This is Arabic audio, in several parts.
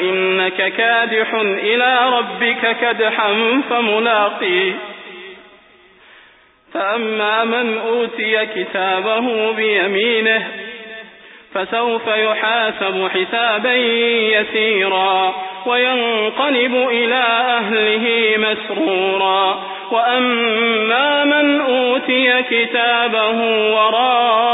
إنك كادح إلى ربك كدحا فملاقيه فأما من أوتي كتابه بيمينه فسوف يحاسب حسابا يسيرا وينقلب إلى أهله مسرورا. وأما من أوتي كتابه وراء ظهره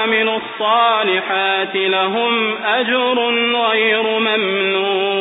وعملوا الصالحات لهم أجر غير ممنون